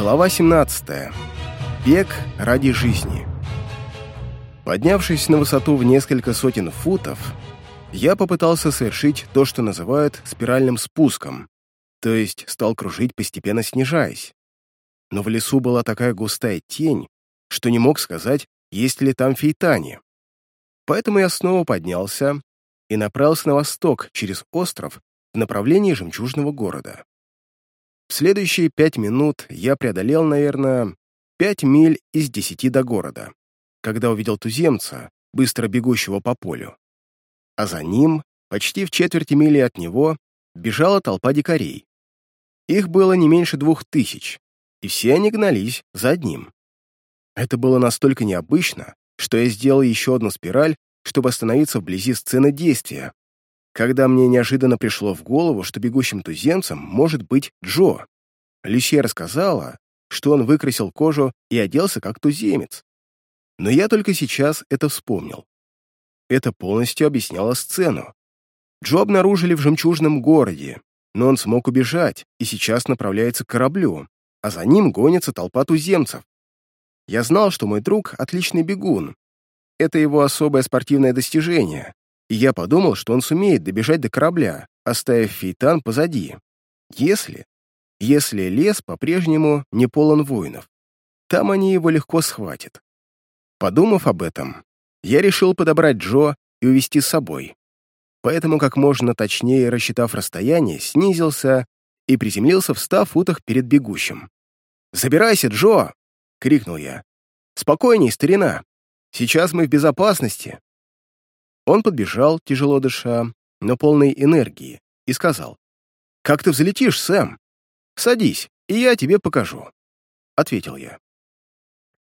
Глава 17. Бег ради жизни. Поднявшись на высоту в несколько сотен футов, я попытался совершить то, что называют спиральным спуском, то есть стал кружить, постепенно снижаясь. Но в лесу была такая густая тень, что не мог сказать, есть ли там фейтани. Поэтому я снова поднялся и направился на восток через остров в направлении жемчужного города. В следующие пять минут я преодолел, наверное, пять миль из десяти до города, когда увидел туземца, быстро бегущего по полю. А за ним, почти в четверти мили от него, бежала толпа дикарей. Их было не меньше двух тысяч, и все они гнались за одним. Это было настолько необычно, что я сделал еще одну спираль, чтобы остановиться вблизи сцены действия, когда мне неожиданно пришло в голову, что бегущим туземцем может быть Джо. Люсье рассказала, что он выкрасил кожу и оделся как туземец. Но я только сейчас это вспомнил. Это полностью объясняло сцену. Джо обнаружили в жемчужном городе, но он смог убежать и сейчас направляется к кораблю, а за ним гонится толпа туземцев. Я знал, что мой друг — отличный бегун. Это его особое спортивное достижение, и я подумал, что он сумеет добежать до корабля, оставив Фейтан позади. Если... Если лес по-прежнему не полон воинов. Там они его легко схватят. Подумав об этом, я решил подобрать Джо и увести с собой. Поэтому, как можно точнее рассчитав расстояние, снизился и приземлился в ста футах перед бегущим. «Забирайся, Джо!» — крикнул я. «Спокойней, старина! Сейчас мы в безопасности!» Он подбежал, тяжело дыша, но полной энергии, и сказал, «Как ты взлетишь, Сэм? Садись, и я тебе покажу», — ответил я.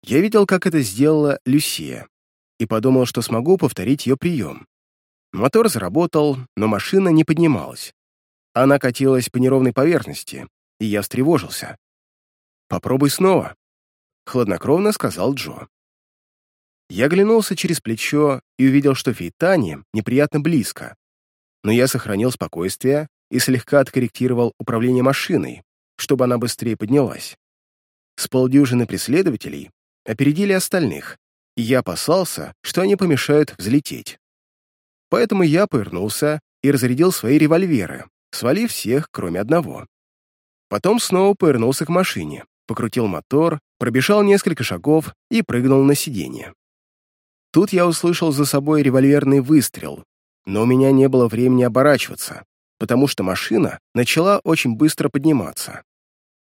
Я видел, как это сделала Люсия, и подумал, что смогу повторить ее прием. Мотор заработал, но машина не поднималась. Она катилась по неровной поверхности, и я встревожился. «Попробуй снова», — хладнокровно сказал Джо. Я оглянулся через плечо и увидел, что Фейтани неприятно близко. Но я сохранил спокойствие и слегка откорректировал управление машиной, чтобы она быстрее поднялась. С полдюжины преследователей опередили остальных, и я опасался, что они помешают взлететь. Поэтому я повернулся и разрядил свои револьверы, свалив всех, кроме одного. Потом снова повернулся к машине, покрутил мотор, пробежал несколько шагов и прыгнул на сиденье. Тут я услышал за собой револьверный выстрел, но у меня не было времени оборачиваться, потому что машина начала очень быстро подниматься.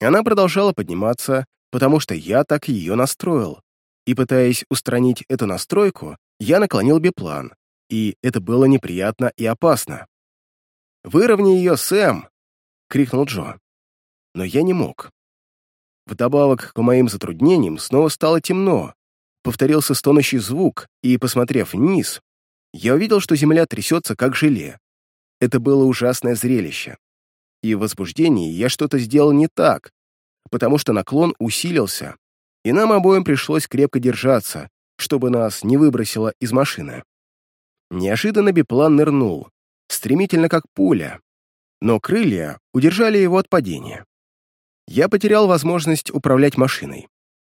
Она продолжала подниматься, потому что я так ее настроил, и, пытаясь устранить эту настройку, я наклонил биплан, и это было неприятно и опасно. «Выровняй ее, Сэм!» — крикнул Джо. Но я не мог. Вдобавок к моим затруднениям снова стало темно, повторился стонущий звук, и, посмотрев вниз, я увидел, что земля трясется, как желе. Это было ужасное зрелище. И в возбуждении я что-то сделал не так, потому что наклон усилился, и нам обоим пришлось крепко держаться, чтобы нас не выбросило из машины. Неожиданно биплан нырнул, стремительно как пуля, но крылья удержали его от падения. Я потерял возможность управлять машиной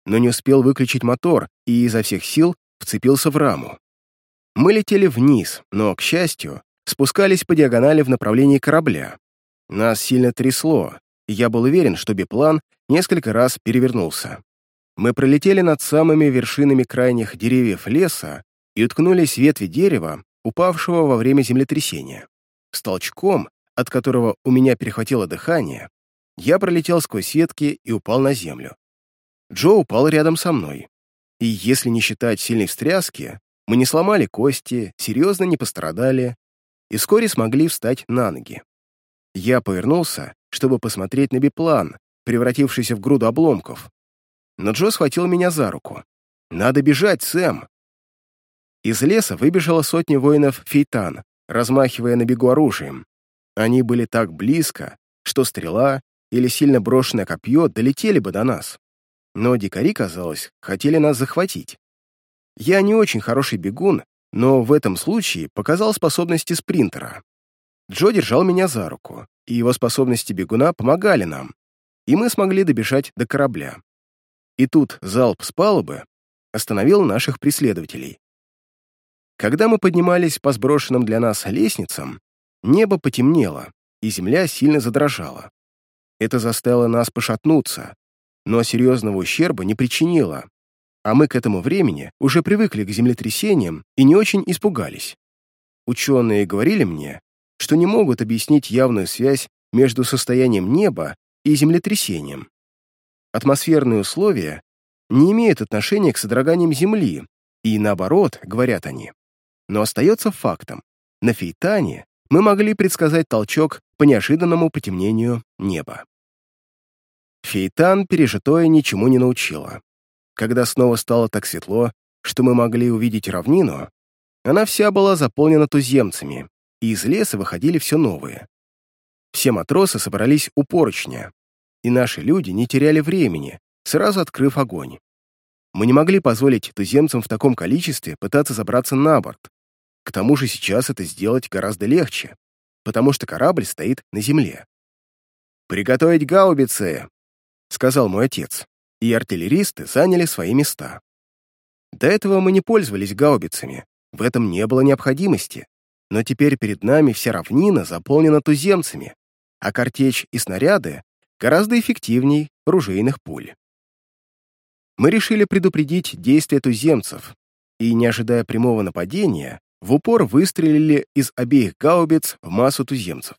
но не успел выключить мотор и изо всех сил вцепился в раму. Мы летели вниз, но, к счастью, спускались по диагонали в направлении корабля. Нас сильно трясло, и я был уверен, что биплан несколько раз перевернулся. Мы пролетели над самыми вершинами крайних деревьев леса и уткнулись в ветви дерева, упавшего во время землетрясения. С толчком, от которого у меня перехватило дыхание, я пролетел сквозь ветки и упал на землю. Джо упал рядом со мной. И если не считать сильной встряски, мы не сломали кости, серьезно не пострадали и вскоре смогли встать на ноги. Я повернулся, чтобы посмотреть на биплан, превратившийся в груду обломков. Но Джо схватил меня за руку. «Надо бежать, Сэм!» Из леса выбежала сотня воинов Фейтан, размахивая на бегу оружием. Они были так близко, что стрела или сильно брошенное копье долетели бы до нас но дикари, казалось, хотели нас захватить. Я не очень хороший бегун, но в этом случае показал способности спринтера. Джо держал меня за руку, и его способности бегуна помогали нам. и мы смогли добежать до корабля. И тут залп с палубы остановил наших преследователей. Когда мы поднимались по сброшенным для нас лестницам, небо потемнело, и земля сильно задрожала. Это заставило нас пошатнуться, но серьезного ущерба не причинило, а мы к этому времени уже привыкли к землетрясениям и не очень испугались. Ученые говорили мне, что не могут объяснить явную связь между состоянием неба и землетрясением. Атмосферные условия не имеют отношения к содроганиям Земли, и наоборот, говорят они. Но остается фактом. На Фейтане мы могли предсказать толчок по неожиданному потемнению неба. Фейтан пережитое ничему не научило. Когда снова стало так светло, что мы могли увидеть равнину, она вся была заполнена туземцами, и из леса выходили все новые. Все матросы собрались у поручня, и наши люди не теряли времени, сразу открыв огонь. Мы не могли позволить туземцам в таком количестве пытаться забраться на борт. К тому же сейчас это сделать гораздо легче, потому что корабль стоит на земле. «Приготовить гаубицы!» — сказал мой отец, и артиллеристы заняли свои места. До этого мы не пользовались гаубицами, в этом не было необходимости, но теперь перед нами вся равнина заполнена туземцами, а картечь и снаряды гораздо эффективней ружейных пуль. Мы решили предупредить действия туземцев и, не ожидая прямого нападения, в упор выстрелили из обеих гаубиц в массу туземцев.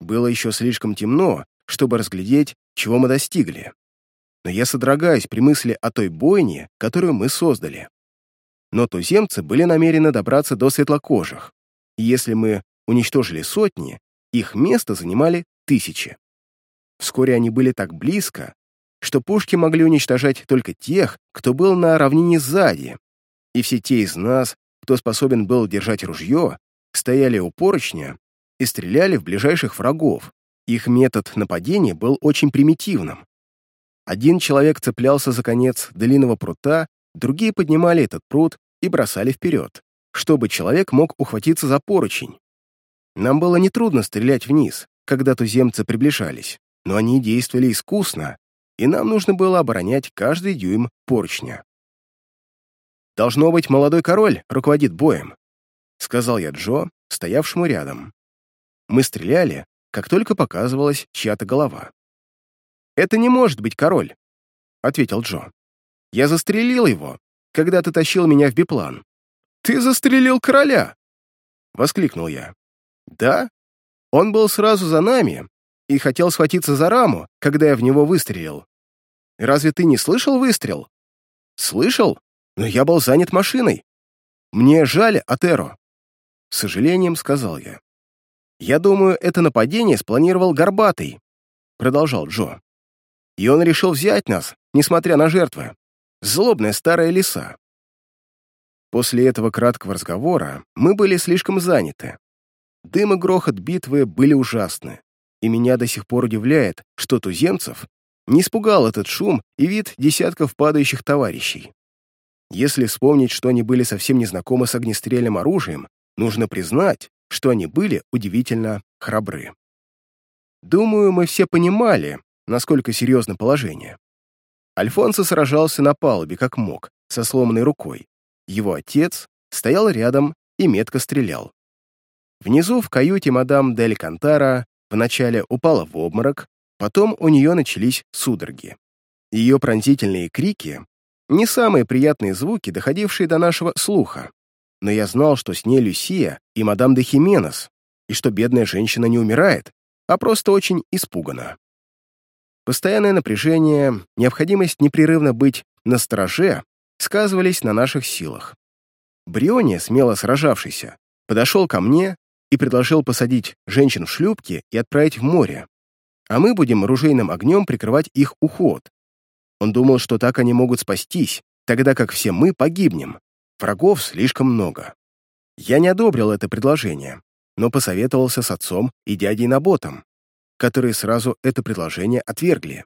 Было еще слишком темно, чтобы разглядеть, чего мы достигли. Но я содрогаюсь при мысли о той бойне, которую мы создали. Но туземцы были намерены добраться до светлокожих, и если мы уничтожили сотни, их место занимали тысячи. Вскоре они были так близко, что пушки могли уничтожать только тех, кто был на равнине сзади, и все те из нас, кто способен был держать ружье, стояли у поручня и стреляли в ближайших врагов. Их метод нападения был очень примитивным. Один человек цеплялся за конец длинного прута, другие поднимали этот прут и бросали вперед, чтобы человек мог ухватиться за поручень. Нам было нетрудно стрелять вниз, когда туземцы приближались, но они действовали искусно, и нам нужно было оборонять каждый дюйм поручня. «Должно быть, молодой король руководит боем», — сказал я Джо, стоявшему рядом. Мы стреляли, как только показывалась чья-то голова. «Это не может быть король», — ответил Джо. «Я застрелил его, когда ты тащил меня в биплан». «Ты застрелил короля!» — воскликнул я. «Да? Он был сразу за нами и хотел схватиться за раму, когда я в него выстрелил. Разве ты не слышал выстрел?» «Слышал? Но я был занят машиной. Мне жаль Атеро». С сожалением сказал я. «Я думаю, это нападение спланировал Горбатый», — продолжал Джо. «И он решил взять нас, несмотря на жертвы. Злобная старая лиса». После этого краткого разговора мы были слишком заняты. Дым и грохот битвы были ужасны, и меня до сих пор удивляет, что туземцев не испугал этот шум и вид десятков падающих товарищей. Если вспомнить, что они были совсем незнакомы с огнестрельным оружием, нужно признать, что они были удивительно храбры. Думаю, мы все понимали, насколько серьезно положение. Альфонсо сражался на палубе как мог, со сломанной рукой. Его отец стоял рядом и метко стрелял. Внизу в каюте мадам Дель Кантара вначале упала в обморок, потом у нее начались судороги. Ее пронзительные крики — не самые приятные звуки, доходившие до нашего слуха, но я знал, что с ней Люсия и мадам де Хименес, и что бедная женщина не умирает, а просто очень испугана. Постоянное напряжение, необходимость непрерывно быть на страже сказывались на наших силах. Бриони, смело сражавшийся, подошел ко мне и предложил посадить женщин в шлюпки и отправить в море, а мы будем ружейным огнем прикрывать их уход. Он думал, что так они могут спастись, тогда как все мы погибнем. Врагов слишком много. Я не одобрил это предложение, но посоветовался с отцом и дядей Наботом, которые сразу это предложение отвергли.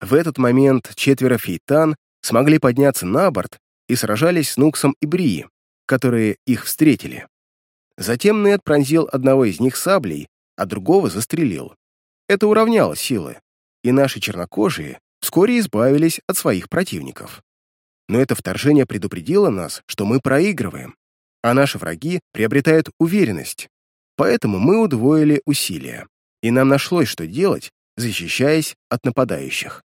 В этот момент четверо фейтан смогли подняться на борт и сражались с Нуксом и Бри, которые их встретили. Затем Нед пронзил одного из них саблей, а другого застрелил. Это уравняло силы. и наши чернокожие вскоре избавились от своих противников. Но это вторжение предупредило нас, что мы проигрываем, а наши враги приобретают уверенность, поэтому мы удвоили усилия, и нам нашлось, что делать, защищаясь от нападающих.